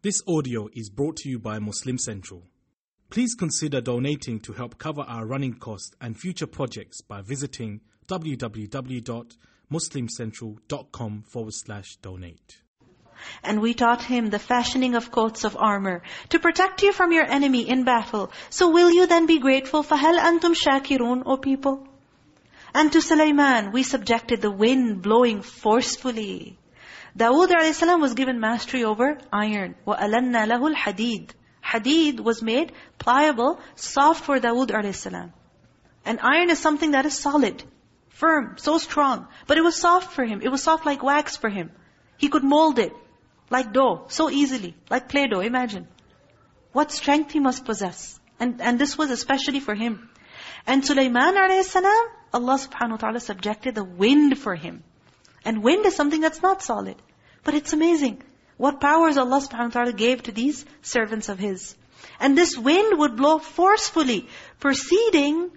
This audio is brought to you by Muslim Central. Please consider donating to help cover our running costs and future projects by visiting www.muslimcentral.com forward slash donate. And we taught him the fashioning of coats of armor to protect you from your enemy in battle. So will you then be grateful? فَهَلْ أَنْتُمْ شَاكِرُونَ O people. And to Sulaiman, we subjected the wind blowing forcefully. Dawood a.s. was given mastery over iron. وَأَلَنَّا لَهُ الْحَدِيدِ Hadid was made pliable, soft for Dawood a.s. And iron is something that is solid, firm, so strong. But it was soft for him. It was soft like wax for him. He could mold it like dough, so easily, like Play-Doh, imagine. What strength he must possess. And, and this was especially for him. And Sulaiman a.s., Allah subhanahu wa ta'ala subjected the wind for him. And wind is something that's not solid. But it's amazing. What powers Allah subhanahu wa ta'ala gave to these servants of His. And this wind would blow forcefully, proceeding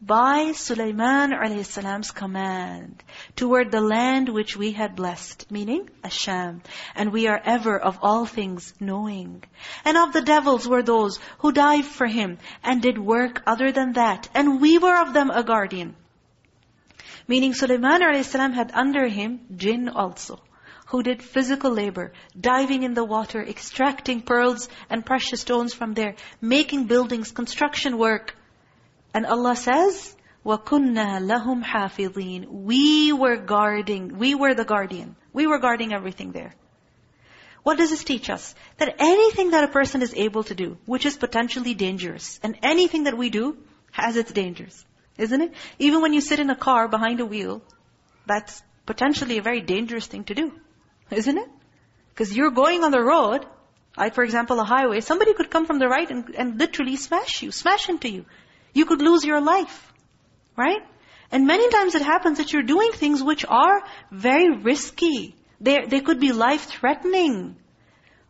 by Sulaiman a.s. command toward the land which we had blessed, meaning Asham. And we are ever of all things knowing. And of the devils were those who dived for him and did work other than that. And we were of them a guardian. Meaning Sulaiman a.s. had under him jinn also who did physical labor, diving in the water, extracting pearls and precious stones from there, making buildings, construction work. And Allah says, وَكُنَّا لَهُمْ حَافِظِينَ We were guarding, we were the guardian. We were guarding everything there. What does this teach us? That anything that a person is able to do, which is potentially dangerous, and anything that we do has its dangers. Isn't it? Even when you sit in a car behind a wheel, that's potentially a very dangerous thing to do. Isn't it? Because you're going on the road, like for example a highway, somebody could come from the right and, and literally smash you, smash into you. You could lose your life. Right? And many times it happens that you're doing things which are very risky. They, they could be life-threatening.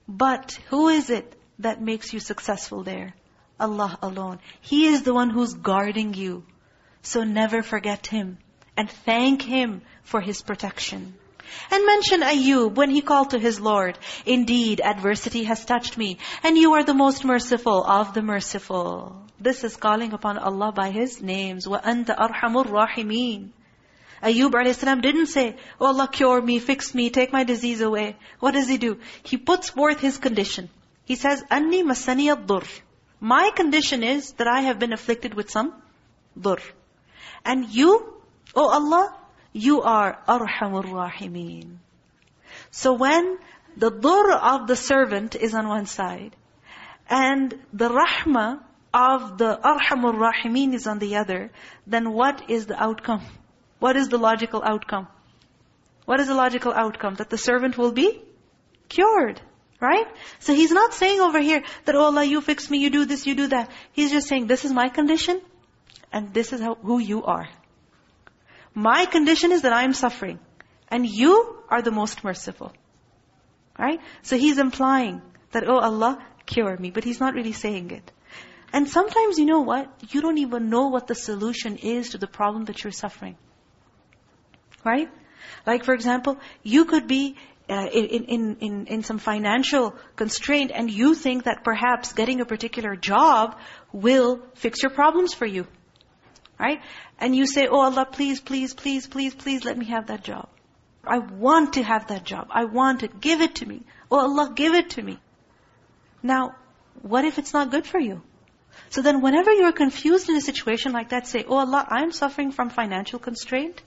But who is it that makes you successful there? Allah alone. He is the one who's guarding you. So never forget Him. And thank Him for His protection. And mention Ayub when he called to his Lord, Indeed, adversity has touched me, and you are the most merciful of the merciful. This is calling upon Allah by His names. وَأَنْتَ أَرْحَمُ الرَّاحِمِينَ Ayub a.s. didn't say, Oh Allah, cure me, fix me, take my disease away. What does he do? He puts forth his condition. He says, أَنِّي مَسَّنِيَ الضُّرْ My condition is that I have been afflicted with some dur. And you, oh Allah, you are Arhamur Rahimin. So when the dur of the servant is on one side, and the rahmah of the Arhamur Rahimin is on the other, then what is the outcome? What is the logical outcome? What is the logical outcome? That the servant will be cured. Right? So he's not saying over here that, oh Allah, you fix me, you do this, you do that. He's just saying, this is my condition, and this is how, who you are. My condition is that I am suffering. And you are the most merciful. Right? So he's implying that, oh Allah, cure me. But he's not really saying it. And sometimes, you know what? You don't even know what the solution is to the problem that you're suffering. Right? Like for example, you could be uh, in, in, in, in some financial constraint and you think that perhaps getting a particular job will fix your problems for you. Right? And you say, oh Allah, please, please, please, please, please let me have that job. I want to have that job. I want it. Give it to me. Oh Allah, give it to me. Now, what if it's not good for you? So then whenever you're confused in a situation like that, say, Oh Allah, I'm suffering from financial constraint.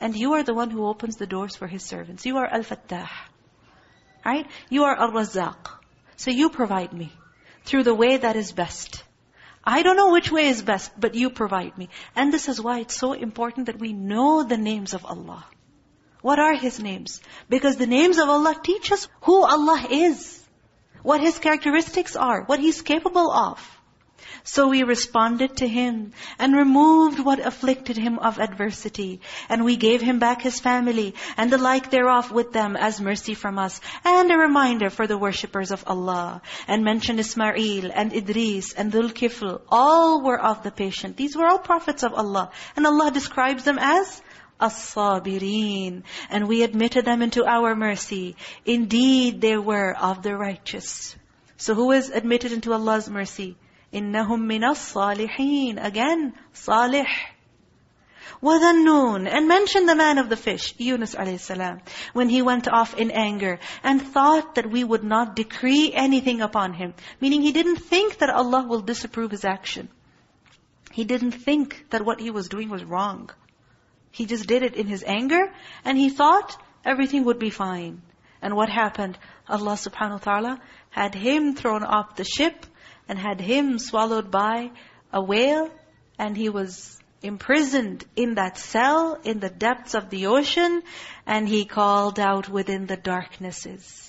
And you are the one who opens the doors for His servants. You are Al-Fattah. Right? You are Al-Razzaq. So you provide me through the way that is best. I don't know which way is best, but you provide me. And this is why it's so important that we know the names of Allah. What are His names? Because the names of Allah teach us who Allah is. What His characteristics are. What He's capable of. So we responded to him and removed what afflicted him of adversity. And we gave him back his family and the like thereof with them as mercy from us and a reminder for the worshippers of Allah. And mentioned Ismail and Idris and Dhul-Kifl. All were of the patient. These were all prophets of Allah. And Allah describes them as as-sabirin. And we admitted them into our mercy. Indeed, they were of the righteous. So who is admitted into Allah's mercy? إِنَّهُمْ مِنَ الصَّالِحِينَ Again, salih. وَذَنُّونَ And mention the man of the fish, Yunus a.s. When he went off in anger and thought that we would not decree anything upon him. Meaning he didn't think that Allah will disapprove his action. He didn't think that what he was doing was wrong. He just did it in his anger and he thought everything would be fine. And what happened? Allah subhanahu wa ta'ala had him thrown off the ship and had him swallowed by a whale and he was imprisoned in that cell in the depths of the ocean and he called out within the darknesses.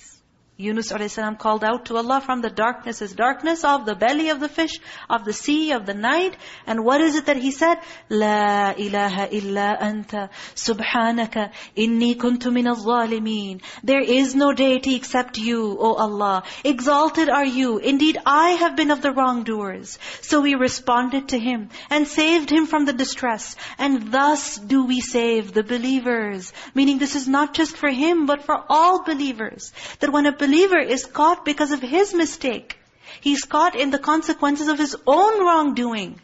Yunus a.s. called out to Allah from the darkness darknesses, darkness of the belly of the fish, of the sea, of the night. And what is it that he said? La ilaha illa anta subhanaka inni kuntu min al-zalimin. There is no deity except you, O Allah. Exalted are you. Indeed, I have been of the wrongdoers. So we responded to him and saved him from the distress. And thus do we save the believers. Meaning this is not just for him, but for all believers. That when a believer believer is caught because of his mistake. He's caught in the consequences of his own wrongdoing.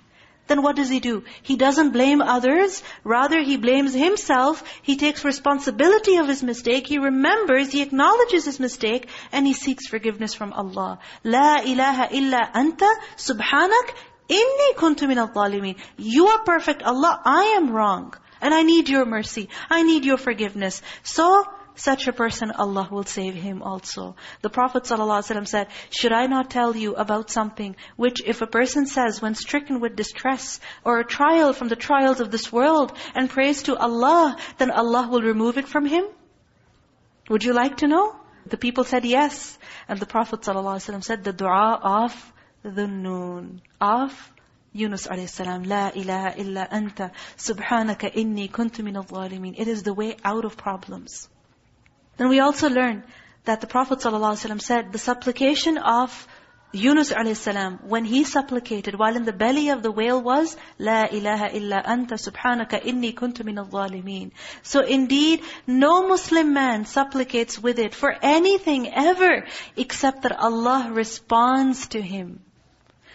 Then what does he do? He doesn't blame others. Rather, he blames himself. He takes responsibility of his mistake. He remembers, he acknowledges his mistake, and he seeks forgiveness from Allah. La ilaha illa anta subhanak inni kuntu min al You are perfect, Allah. I am wrong. And I need your mercy. I need your forgiveness. So, such a person, Allah will save him also. The Prophet ﷺ said, Should I not tell you about something which if a person says when stricken with distress or a trial from the trials of this world and prays to Allah, then Allah will remove it from him? Would you like to know? The people said yes. And the Prophet ﷺ said, the dua of the noon, of Yunus a.s. La ilaha illa anta subhanaka inni kuntu min al It is the way out of problems. Then we also learn that the Prophet ﷺ said, the supplication of Yunus a.s. when he supplicated while in the belly of the whale was, La ilaha illa anta subhanaka inni min al So indeed, no Muslim man supplicates with it for anything ever, except that Allah responds to him.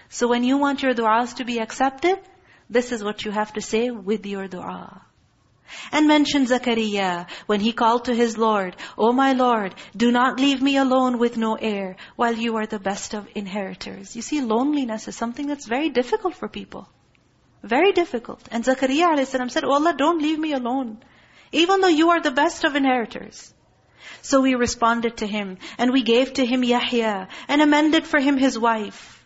So when you want your du'as to be accepted, this is what you have to say with your du'a. And mention Zakaria when he called to his Lord, O my Lord, do not leave me alone with no heir, while you are the best of inheritors. You see, loneliness is something that's very difficult for people. Very difficult. And Zakaria a.s. said, Oh Allah, don't leave me alone. Even though you are the best of inheritors. So we responded to him, and we gave to him Yahya, and amended for him his wife.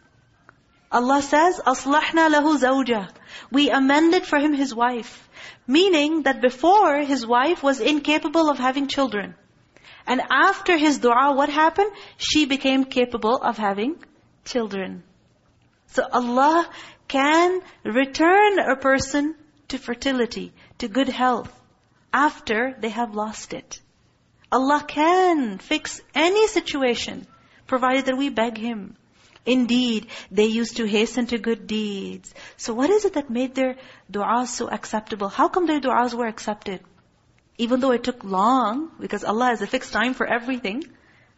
Allah says, أَصْلَحْنَا لَهُ زَوْجَهُ We amended for him his wife. Meaning that before his wife was incapable of having children. And after his dua, what happened? She became capable of having children. So Allah can return a person to fertility, to good health, after they have lost it. Allah can fix any situation, provided that we beg Him. Indeed, they used to hasten to good deeds. So what is it that made their du'as so acceptable? How come their du'as were accepted? Even though it took long, because Allah has a fixed time for everything,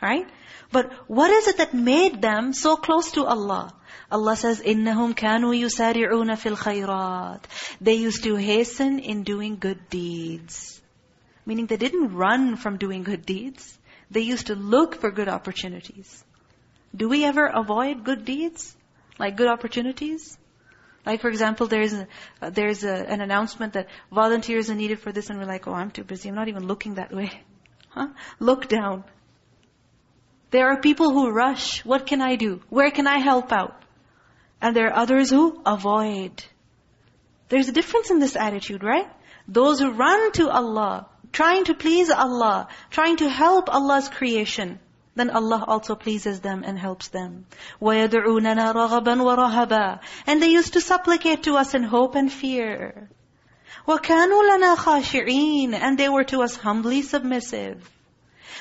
right? But what is it that made them so close to Allah? Allah says, إِنَّهُمْ كَانُوا يُسَارِعُونَ فِي الْخَيْرَاتِ They used to hasten in doing good deeds. Meaning they didn't run from doing good deeds. They used to look for good opportunities. Do we ever avoid good deeds? Like good opportunities? Like for example, there's a, there's a, an announcement that volunteers are needed for this and we're like, oh, I'm too busy. I'm not even looking that way. Huh? Look down. There are people who rush. What can I do? Where can I help out? And there are others who avoid. There's a difference in this attitude, right? Those who run to Allah, trying to please Allah, trying to help Allah's creation then Allah also pleases them and helps them. وَيَدْعُونَنَا رَغَبًا وَرَهَبًا And they used to supplicate to us in hope and fear. وَكَانُوا لَنَا خَاشِعِينَ And they were to us humbly submissive.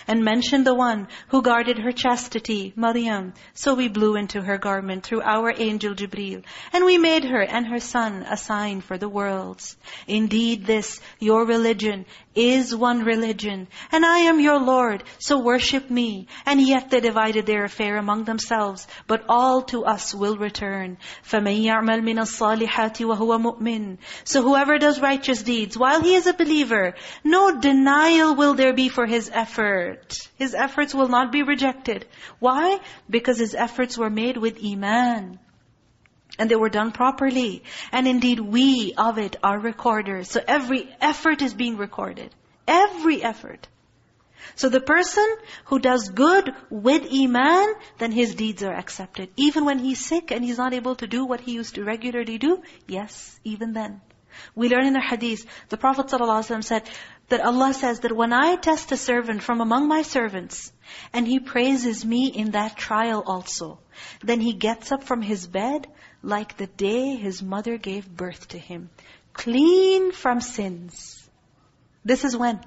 and mention the one who guarded her chastity, Maryam. So we blew into her garment through our angel Jibreel, and we made her and her son a sign for the worlds. Indeed this, your religion, is one religion, and I am your Lord, so worship me. And yet they divided their affair among themselves, but all to us will return. فَمَنْ يَعْمَلْ مِنَ الصَّالِحَاتِ وَهُوَ مُؤْمِنٌ So whoever does righteous deeds while he is a believer, no denial will there be for his effort. His efforts will not be rejected. Why? Because his efforts were made with iman. And they were done properly. And indeed, we of it are recorders. So every effort is being recorded. Every effort. So the person who does good with iman, then his deeds are accepted. Even when he's sick and he's not able to do what he used to regularly do, yes, even then. We learn in the hadith, the Prophet ﷺ said that Allah says that when I test a servant from among my servants, and he praises me in that trial also, then he gets up from his bed like the day his mother gave birth to him. Clean from sins. This is when?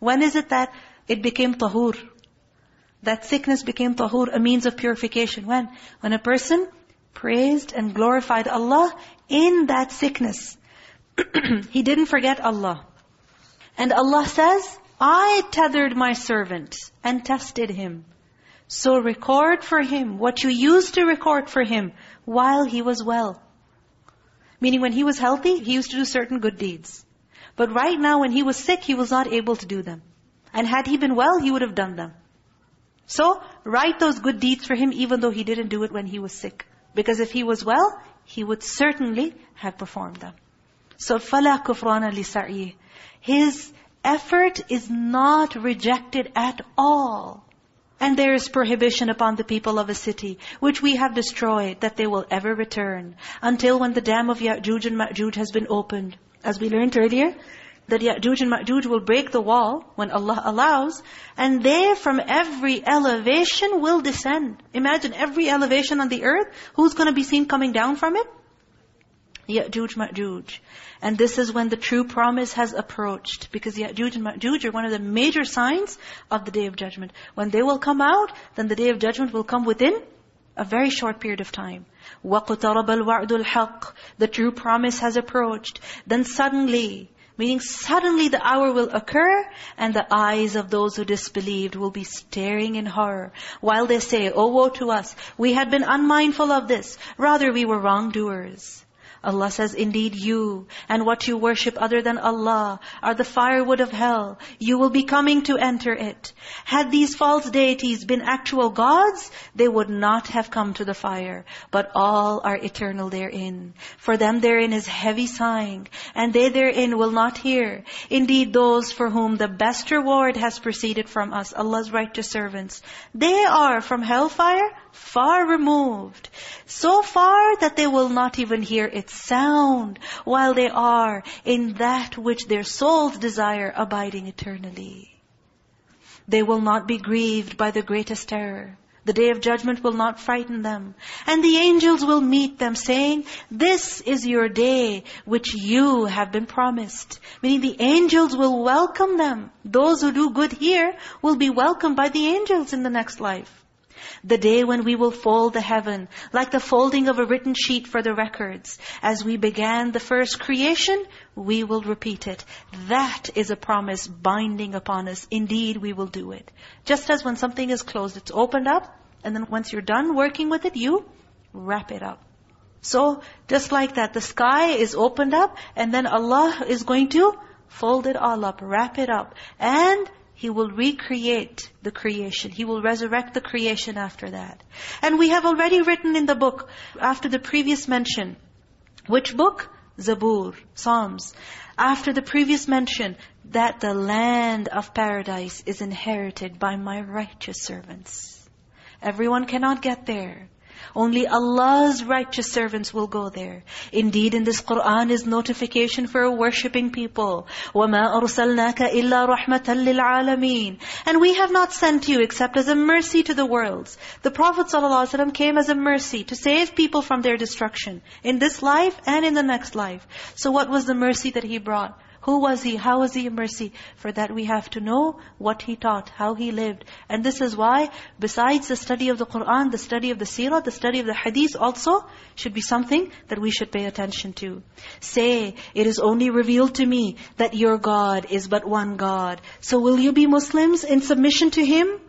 When is it that it became tahur? That sickness became tahur, a means of purification. When? When a person praised and glorified Allah in that sickness. he didn't forget Allah. And Allah says, I tethered my servant and tested him. So record for him what you used to record for him while he was well. Meaning when he was healthy, he used to do certain good deeds. But right now when he was sick, he was not able to do them. And had he been well, he would have done them. So, write those good deeds for him even though he didn't do it when he was sick. Because if he was well, he would certainly have performed them. So, فَلَا كُفْرَانَ لِسَعْيِهِ His effort is not rejected at all. And there is prohibition upon the people of a city, which we have destroyed, that they will ever return, until when the dam of Ya'juj and Ma'juj has been opened. As we learned earlier, that Ya'juj and Ma'juj will break the wall when Allah allows, and they from every elevation will descend. Imagine every elevation on the earth, who's going to be seen coming down from it? Ya'juj, Ma'juj. And this is when the true promise has approached. Because Ya'juj and Ma'juj are one of the major signs of the Day of Judgment. When they will come out, then the Day of Judgment will come within a very short period of time. وَقْتَرَبَ الْوَعْدُ الْحَقِّ The true promise has approached. Then suddenly, meaning suddenly the hour will occur and the eyes of those who disbelieved will be staring in horror. While they say, Oh woe to us, we had been unmindful of this. Rather we were wrongdoers. Allah says, indeed you and what you worship other than Allah are the firewood of hell. You will be coming to enter it. Had these false deities been actual gods, they would not have come to the fire. But all are eternal therein. For them therein is heavy sighing, and they therein will not hear. Indeed those for whom the best reward has proceeded from us, Allah's righteous servants, they are from hellfire far removed. So far that they will not even hear its sound while they are in that which their souls desire abiding eternally. They will not be grieved by the greatest terror. The day of judgment will not frighten them. And the angels will meet them saying, This is your day which you have been promised. Meaning the angels will welcome them. Those who do good here will be welcomed by the angels in the next life. The day when we will fold the heaven, like the folding of a written sheet for the records. As we began the first creation, we will repeat it. That is a promise binding upon us. Indeed, we will do it. Just as when something is closed, it's opened up, and then once you're done working with it, you wrap it up. So, just like that, the sky is opened up, and then Allah is going to fold it all up, wrap it up. And he will recreate the creation. He will resurrect the creation after that. And we have already written in the book, after the previous mention, which book? Zabur, Psalms. After the previous mention, that the land of paradise is inherited by my righteous servants. Everyone cannot get there. Only Allah's righteous servants will go there. Indeed, in this Qur'an is notification for a worshipping people. وَمَا أَرْسَلْنَاكَ إِلَّا رَحْمَةً لِلْعَالَمِينَ And we have not sent you except as a mercy to the worlds. The Prophet ﷺ came as a mercy to save people from their destruction in this life and in the next life. So what was the mercy that he brought? Who was He? How was He a mercy? For that we have to know what He taught, how He lived. And this is why, besides the study of the Qur'an, the study of the seerah, the study of the hadith also, should be something that we should pay attention to. Say, it is only revealed to me that your God is but one God. So will you be Muslims in submission to Him?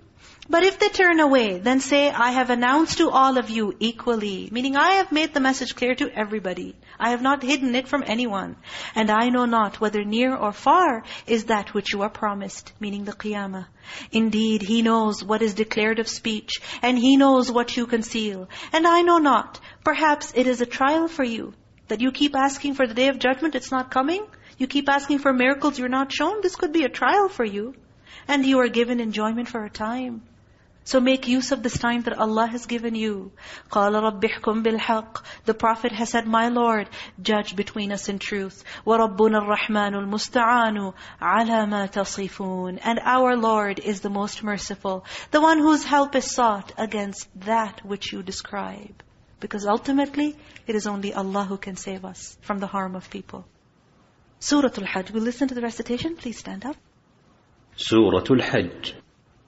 But if they turn away, then say, I have announced to all of you equally. Meaning I have made the message clear to everybody. I have not hidden it from anyone. And I know not whether near or far is that which you are promised. Meaning the qiyamah. Indeed, He knows what is declared of speech. And He knows what you conceal. And I know not. Perhaps it is a trial for you. That you keep asking for the day of judgment, it's not coming. You keep asking for miracles you're not shown. This could be a trial for you. And you are given enjoyment for a time. So make use of this time that Allah has given you. قَالَ رَبِّ احْكُمْ بِالْحَقِّ The Prophet has said, My Lord, judge between us in truth. وَرَبُّنَا الرَّحْمَنُ الْمُسْتَعَانُ عَلَى مَا تَصِفُونَ And our Lord is the most merciful, the one whose help is sought against that which you describe. Because ultimately, it is only Allah who can save us from the harm of people. Surah Al-Hajj. We'll listen to the recitation. Please stand up. سورة الحج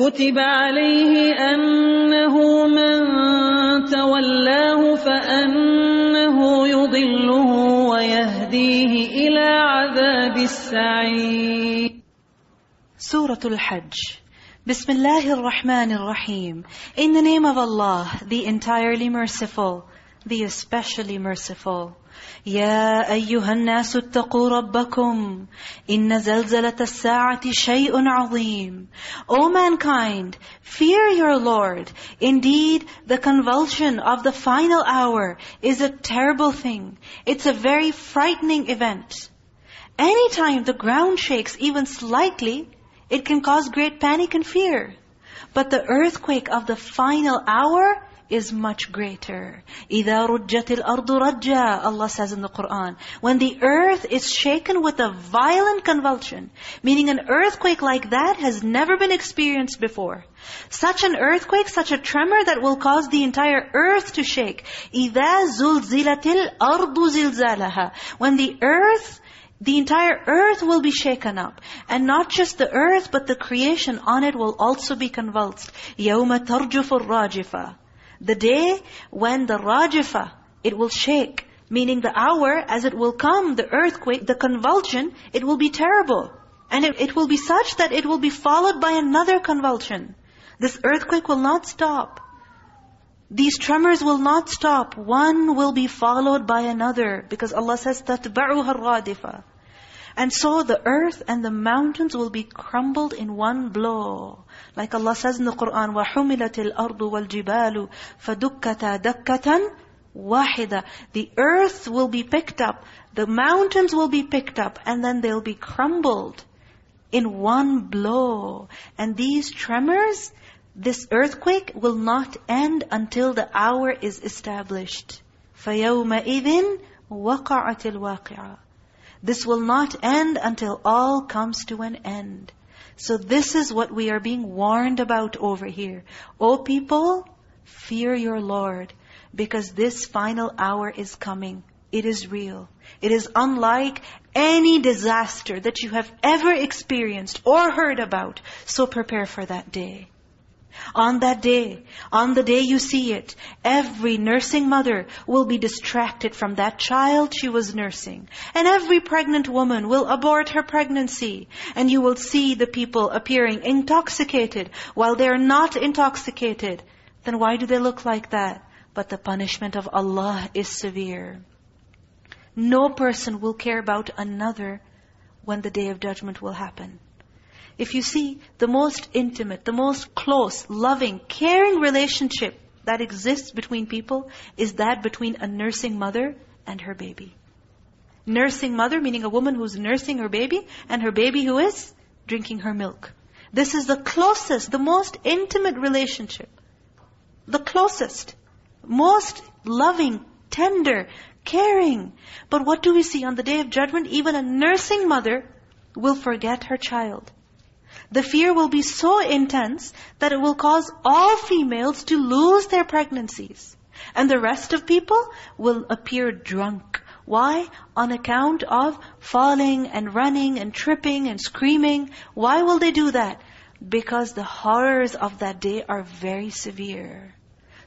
كتب عليه أنه من تولاه فأنه يضله ويهديه إلى عذاب السعير Surah Al-Hajj. Bismillahir Rahmanir Rahim. In the name of Allah, the entirely merciful, the especially merciful. يا أيها الناس اتقوا ربكم إن زلزلة الساعة شيء عظيم O mankind, fear your Lord. Indeed, the convulsion of the final hour is a terrible thing. It's a very frightening event. Anytime the ground shakes even slightly, it can cause great panic and fear. But the earthquake of the final hour is much greater. إِذَا رُجَّتِ الْأَرْضُ رَجَّا Allah says in the Qur'an. When the earth is shaken with a violent convulsion, meaning an earthquake like that has never been experienced before. Such an earthquake, such a tremor that will cause the entire earth to shake. إِذَا زُلْزِلَتِ الْأَرْضُ زِلْزَالَهَا When the earth the entire earth will be shaken up. And not just the earth, but the creation on it will also be convulsed. يَوْمَ تَرْجُفُ الرَّاجِفَةِ The day when the rajifa, it will shake. Meaning the hour, as it will come, the earthquake, the convulsion, it will be terrible. And it, it will be such that it will be followed by another convulsion. This earthquake will not stop. These tremors will not stop. One will be followed by another. Because Allah says, تَتْبَعُهَا الرَّادِفَةِ And so the earth and the mountains will be crumbled in one blow. Like Allah says in the Qur'an, وَحُمِلَتِ الْأَرْضُ وَالْجِبَالُ فَدُكَّتَا دَكَّةً وَاحِدًا The earth will be picked up, the mountains will be picked up, and then they'll be crumbled in one blow. And these tremors, this earthquake will not end until the hour is established. فَيَوْمَئِذٍ وَقَعَتِ الْوَاقِعَةِ this will not end until all comes to an end. So this is what we are being warned about over here. O people, fear your Lord, because this final hour is coming. It is real. It is unlike any disaster that you have ever experienced or heard about. So prepare for that day. On that day, on the day you see it, every nursing mother will be distracted from that child she was nursing. And every pregnant woman will abort her pregnancy. And you will see the people appearing intoxicated while they are not intoxicated. then why do they look like that? But the punishment of Allah is severe. No person will care about another when the day of judgment will happen. If you see, the most intimate, the most close, loving, caring relationship that exists between people is that between a nursing mother and her baby. Nursing mother, meaning a woman who's nursing her baby, and her baby who is drinking her milk. This is the closest, the most intimate relationship. The closest, most loving, tender, caring. But what do we see on the day of judgment? Even a nursing mother will forget her child. The fear will be so intense that it will cause all females to lose their pregnancies. And the rest of people will appear drunk. Why? On account of falling and running and tripping and screaming. Why will they do that? Because the horrors of that day are very severe.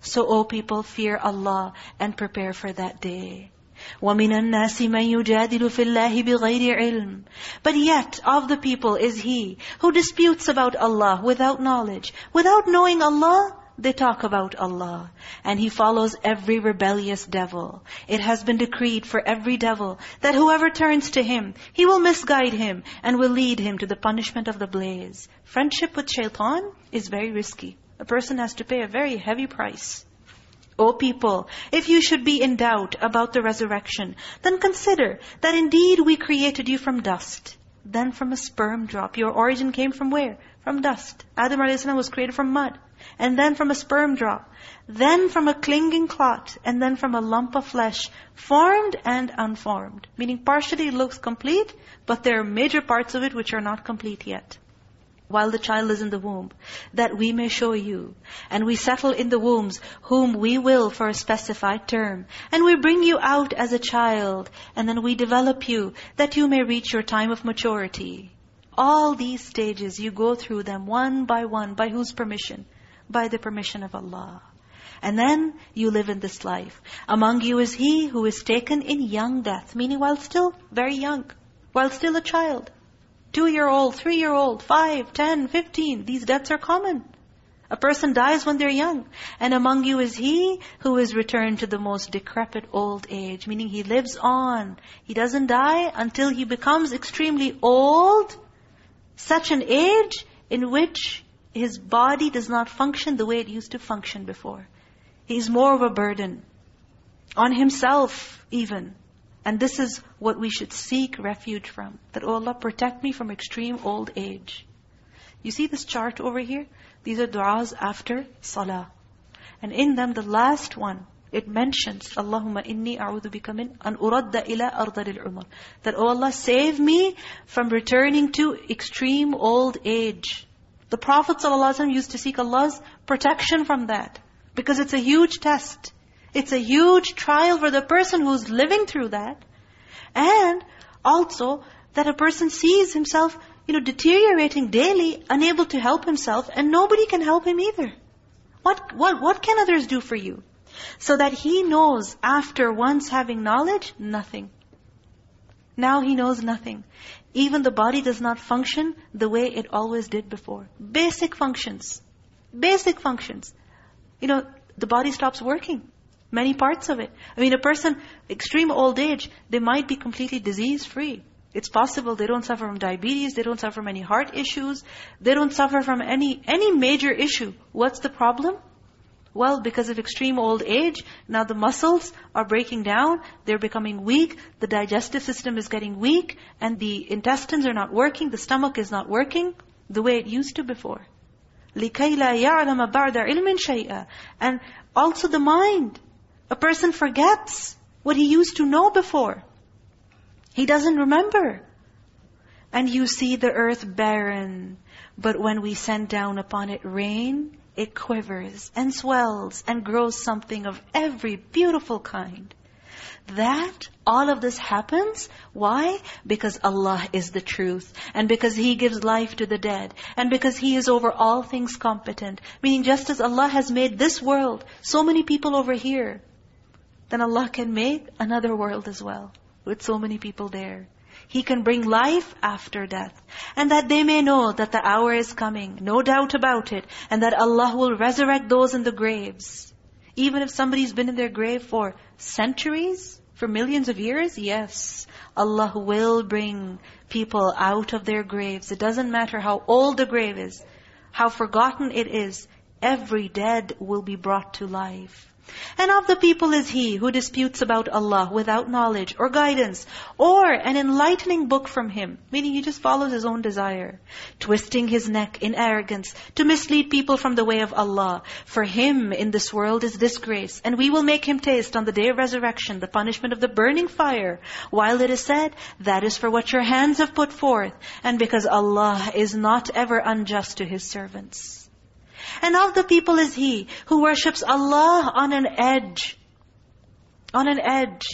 So, O people, fear Allah and prepare for that day. وَمِنَ النَّاسِ مَن يُجَادِلُ فِي اللَّهِ بِغَيْرِ عِلْمٍ But yet, of the people is he who disputes about Allah without knowledge. Without knowing Allah, they talk about Allah. And he follows every rebellious devil. It has been decreed for every devil that whoever turns to him, he will misguide him and will lead him to the punishment of the blaze. Friendship with shaitan is very risky. A person has to pay a very heavy price. O people, if you should be in doubt about the resurrection, then consider that indeed we created you from dust. Then from a sperm drop. Your origin came from where? From dust. Adam a.s. was created from mud. And then from a sperm drop. Then from a clinging clot. And then from a lump of flesh. Formed and unformed. Meaning partially it looks complete, but there are major parts of it which are not complete yet while the child is in the womb, that we may show you. And we settle in the wombs whom we will for a specified term. And we bring you out as a child, and then we develop you, that you may reach your time of maturity. All these stages, you go through them one by one. By whose permission? By the permission of Allah. And then you live in this life. Among you is he who is taken in young death, meaning while still very young, while still a child. Two-year-old, three-year-old, five, ten, fifteen. These deaths are common. A person dies when they're young. And among you is he who is returned to the most decrepit old age. Meaning he lives on. He doesn't die until he becomes extremely old. Such an age in which his body does not function the way it used to function before. He's more of a burden. On himself even. And this is what we should seek refuge from. That, oh Allah, protect me from extreme old age. You see this chart over here? These are du'as after salah. And in them, the last one, it mentions, Allahumma inni a'udhu bika min an uradda ila ardal umar That, oh Allah, save me from returning to extreme old age. The Prophet ﷺ used to seek Allah's protection from that. Because it's a huge test. It's a huge trial for the person who's living through that. And also that a person sees himself, you know, deteriorating daily, unable to help himself, and nobody can help him either. What, what, what can others do for you? So that he knows after once having knowledge, nothing. Now he knows nothing. Even the body does not function the way it always did before. Basic functions. Basic functions. You know, the body stops working many parts of it. I mean, a person, extreme old age, they might be completely disease-free. It's possible they don't suffer from diabetes, they don't suffer from any heart issues, they don't suffer from any, any major issue. What's the problem? Well, because of extreme old age, now the muscles are breaking down, they're becoming weak, the digestive system is getting weak, and the intestines are not working, the stomach is not working the way it used to before. لِكَيْ لَا يَعْلَمَ بَعْدَ عِلْمٍ شَيْئًا And also the mind. A person forgets what he used to know before. He doesn't remember. And you see the earth barren. But when we send down upon it rain, it quivers and swells and grows something of every beautiful kind. That, all of this happens. Why? Because Allah is the truth. And because He gives life to the dead. And because He is over all things competent. Meaning just as Allah has made this world, so many people over here, then Allah can make another world as well, with so many people there. He can bring life after death. And that they may know that the hour is coming, no doubt about it, and that Allah will resurrect those in the graves. Even if somebody's been in their grave for centuries, for millions of years, yes. Allah will bring people out of their graves. It doesn't matter how old the grave is, how forgotten it is. Every dead will be brought to life. And of the people is he who disputes about Allah without knowledge or guidance or an enlightening book from him, meaning he just follows his own desire, twisting his neck in arrogance to mislead people from the way of Allah. For him in this world is disgrace, and we will make him taste on the day of resurrection the punishment of the burning fire. While it is said, that is for what your hands have put forth, and because Allah is not ever unjust to His servants. And of the people is he who worships Allah on an edge. On an edge.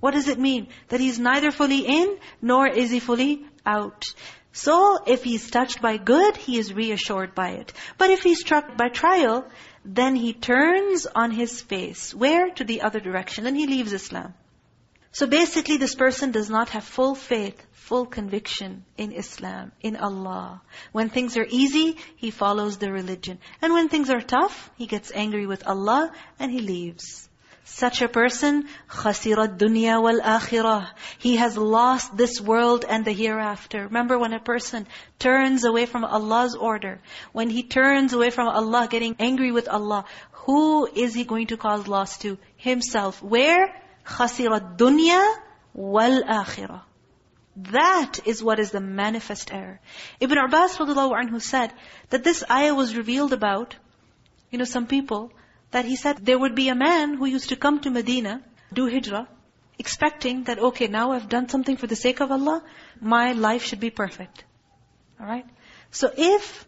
What does it mean? That he's neither fully in, nor is he fully out. So, if he's touched by good, he is reassured by it. But if he's struck by trial, then he turns on his face. Where? To the other direction. Then he leaves Islam. So basically, this person does not have full faith full conviction in Islam, in Allah. When things are easy, he follows the religion. And when things are tough, he gets angry with Allah and he leaves. Such a person, خَسِرَ الدُّنْيَا وَالْآخِرَةِ He has lost this world and the hereafter. Remember when a person turns away from Allah's order, when he turns away from Allah, getting angry with Allah, who is he going to cause loss to? Himself. Where? خَسِرَ الدُّنْيا وَالْآخِرَةِ that is what is the manifest error. Ibn Abbas anhu said that this ayah was revealed about, you know, some people, that he said there would be a man who used to come to Medina, do hijrah, expecting that, okay, now I've done something for the sake of Allah, my life should be perfect. Alright? So if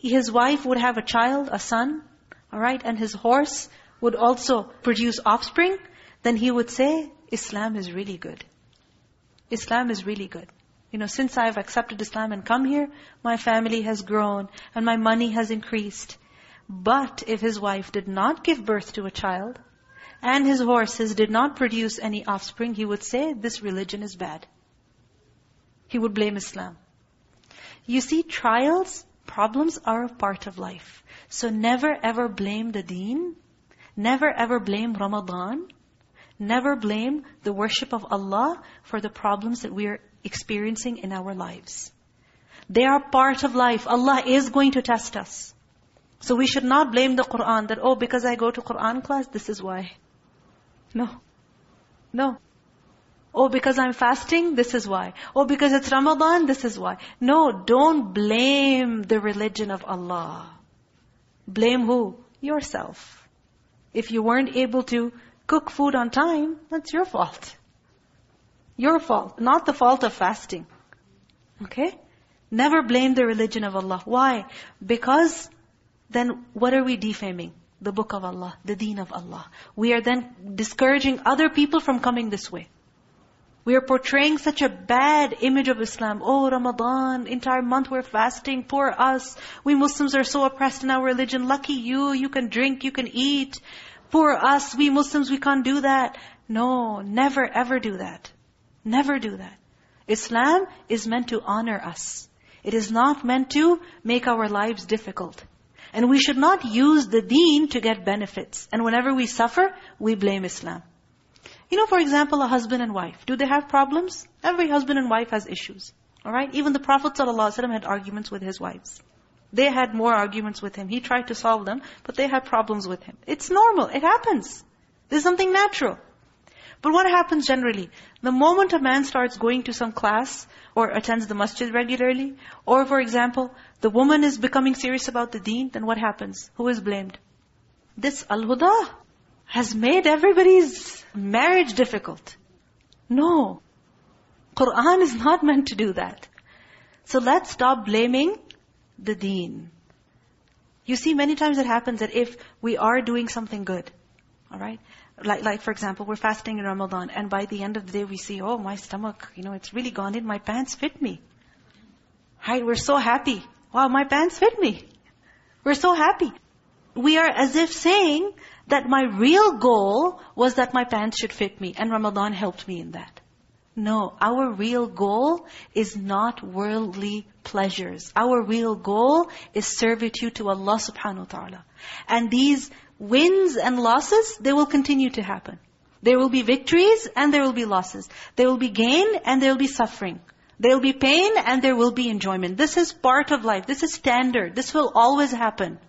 his wife would have a child, a son, alright, and his horse would also produce offspring, then he would say, Islam is really good. Islam is really good. You know, since I've accepted Islam and come here, my family has grown and my money has increased. But if his wife did not give birth to a child, and his horses did not produce any offspring, he would say, this religion is bad. He would blame Islam. You see, trials, problems are a part of life. So never ever blame the deen. Never ever blame Ramadan. Never blame the worship of Allah for the problems that we are experiencing in our lives. They are part of life. Allah is going to test us. So we should not blame the Qur'an that, oh, because I go to Qur'an class, this is why. No. No. Oh, because I'm fasting, this is why. Oh, because it's Ramadan, this is why. No, don't blame the religion of Allah. Blame who? Yourself. If you weren't able to cook food on time, that's your fault. Your fault, not the fault of fasting. Okay? Never blame the religion of Allah. Why? Because then what are we defaming? The book of Allah, the deen of Allah. We are then discouraging other people from coming this way. We are portraying such a bad image of Islam. Oh, Ramadan, entire month we're fasting, poor us. We Muslims are so oppressed in our religion. Lucky you, you can drink, you can eat. Poor us, we Muslims, we can't do that. No, never ever do that. Never do that. Islam is meant to honor us. It is not meant to make our lives difficult. And we should not use the deen to get benefits. And whenever we suffer, we blame Islam. You know, for example, a husband and wife. Do they have problems? Every husband and wife has issues. Alright? Even the Prophet ﷺ had arguments with his wives. They had more arguments with him. He tried to solve them, but they had problems with him. It's normal. It happens. There's something natural. But what happens generally? The moment a man starts going to some class or attends the masjid regularly, or for example, the woman is becoming serious about the deen, then what happens? Who is blamed? This al-huda has made everybody's marriage difficult. No. Qur'an is not meant to do that. So let's stop blaming the deen. You see, many times it happens that if we are doing something good, all right? Like, like for example, we're fasting in Ramadan, and by the end of the day we see, oh, my stomach, you know, it's really gone in, my pants fit me. Right? We're so happy. Wow, my pants fit me. We're so happy. We are as if saying that my real goal was that my pants should fit me, and Ramadan helped me in that. No, our real goal is not worldly pleasures. Our real goal is servitude to Allah subhanahu wa ta'ala. And these wins and losses, they will continue to happen. There will be victories and there will be losses. There will be gain and there will be suffering. There will be pain and there will be enjoyment. This is part of life. This is standard. This will always happen.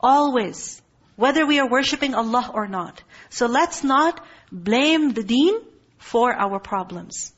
Always. Whether we are worshipping Allah or not. So let's not blame the deen for our problems.